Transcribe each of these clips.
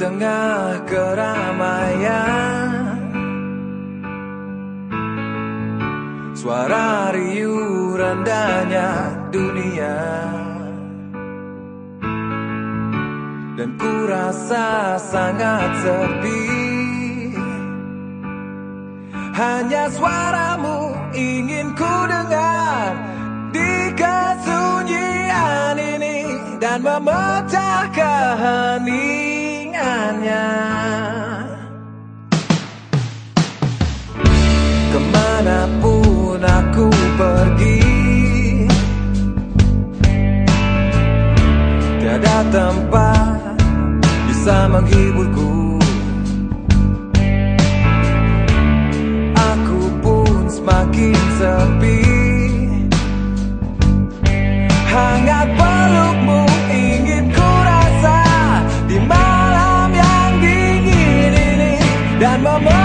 tengah keramaian. Suara riuh rendahnya dunia. Dan ku rasa sangat sepi. Hanya suaramu ingin ku dengar Di kesunyian ini Dan memecah Ke mana pun aku pergi Tiada tempat bisa menghiburku ini Dan memecah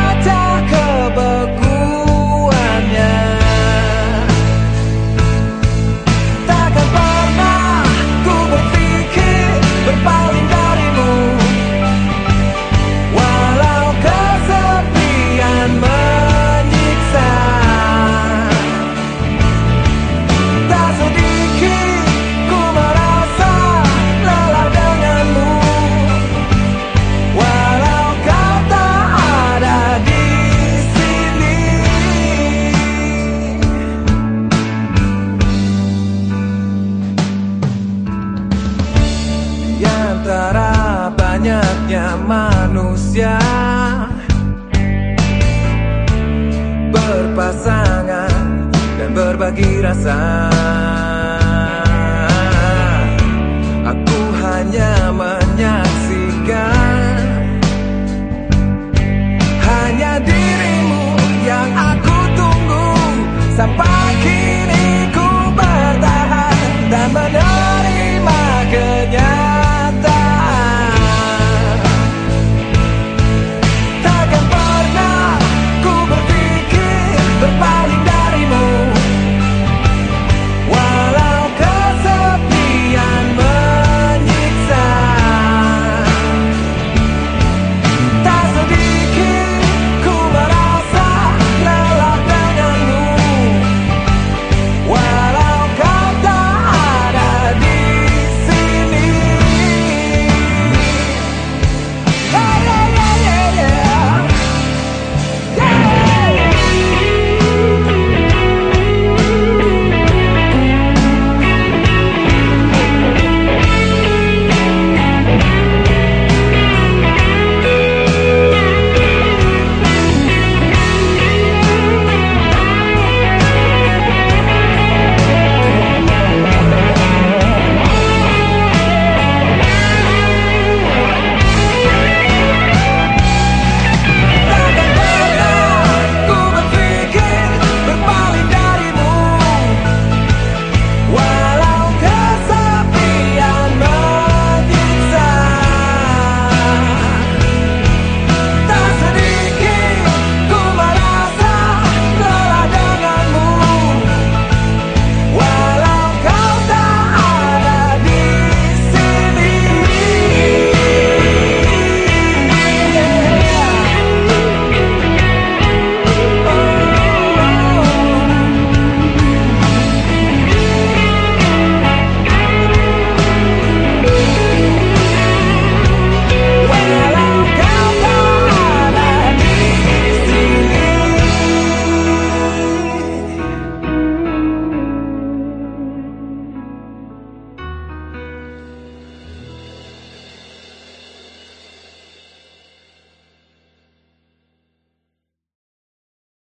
manusia. Berpasangan dan berbagi rasa